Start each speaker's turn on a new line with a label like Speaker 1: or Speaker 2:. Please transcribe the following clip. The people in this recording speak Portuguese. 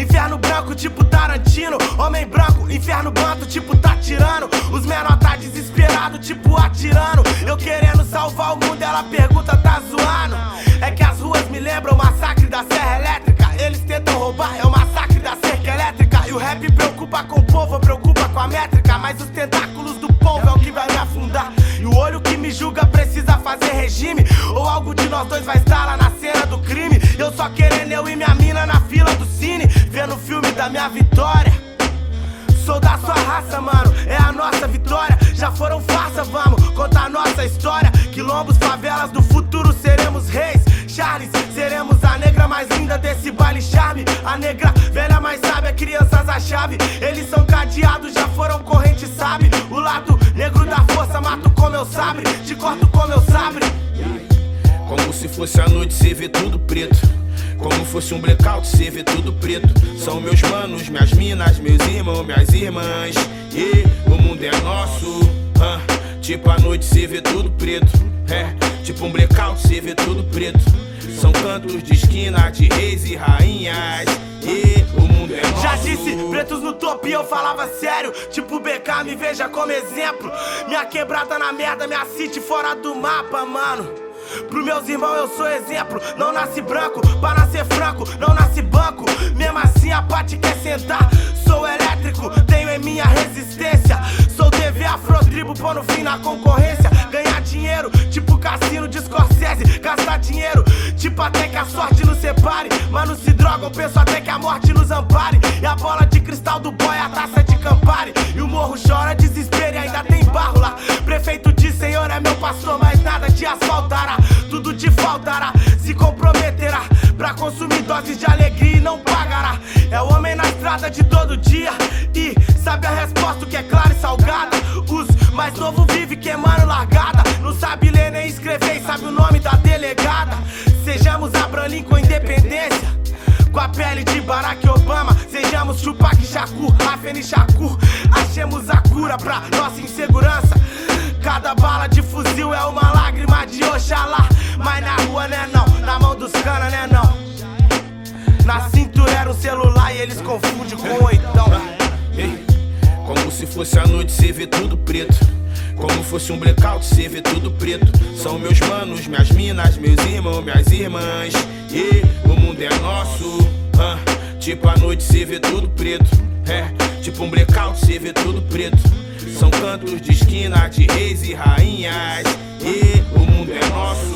Speaker 1: Inferno branco, tipo Tarantino. Homem branco, inferno banto, tipo tá tirando. Os menor tá desesperado, tipo atirando. Eu querendo salvar o mundo, ela pergunta, tá zoando. É que as ruas me lembram o massacre da Serra Elétrica. Eles tentam roubar, é o massacre da cerca elétrica. E o rap preocupa com o povo, preocupa com a métrica. Mas os tentáculos do povo é o que vai me afundar. E o olho que me julga precisa fazer regime. Ou algo de nós dois vai estar lá na cena do crime. Eu só querendo eu e minha mina na fila do cine, vendo o filme da minha vitória. Sou da sua raça, mano, é a nossa vitória. Já foram farsa, vamos contar nossa história. Quilombos, favelas do futuro, seremos reis. Charles, seremos a negra mais linda desse baile charme. A negra velha mais sábia, crianças a chave. Eles são cadeados, já foram corrente, sabe? O lado negro da força, mato com
Speaker 2: fosse a noite, cê vê tudo preto. Como fosse um blackout, cê vê tudo preto. São meus manos, minhas minas, meus irmãos, minhas irmãs. E o mundo é nosso. ah. Tipo a noite, cê vê tudo preto. É, tipo um blackout, cê vê tudo preto. São cantos de esquina de reis e rainhas. E o mundo é nosso.
Speaker 1: Já disse, pretos no topo e eu falava sério. Tipo BK, me veja como exemplo. Minha quebrada na merda, minha city fora do mapa, mano. Pro meus irmãos eu sou exemplo. Não nasce branco, pra nascer franco, não nasce banco. Mesmo assim a parte quer sentar. Sou elétrico, tenho em minha resistência. Sou DV Afrotribo, pondo fim na concorrência. Ganhar dinheiro, tipo cassino de Scorsese. Gastar dinheiro, tipo até que a sorte nos separe. Mano, se drogam, penso até que a morte nos ampare. E a bola de cristal do boy, a taça de Campari. E o morro chora, desespero e ainda tem barro lá. Prefeito de Senhor é meu pastor, mas te asfaltará. Tudo te faltará, se comprometerá. Pra consumir doses de alegria e não pagará. É o homem na estrada de todo dia. E sabe a resposta, que é clara e salgada. Os mais novo vive queimando largada. Não sabe ler nem escrever e sabe o nome da delegada. Sejamos Abraham Lincoln independência. Com a pele de Barack Obama, sejamos Tupac Shakur, Afeni Shakur. Achemos a cura pra nossa insegurança. Cada bala de fuzil Oxalá. Mas na rua né não, na mão dos cana né não. Na cintura era um celular e eles confundem com oitão.
Speaker 2: Ei, Como se fosse a noite, cê vê tudo preto. Como fosse um blackout, cê vê tudo preto. São meus manos, minhas minas, meus irmãos, minhas irmãs. E o mundo é nosso. ah. Tipo a noite, cê vê tudo preto. É, tipo um blackout, cê vê tudo preto. São cantos de esquina de reis e rainhas. E o mundo é nosso.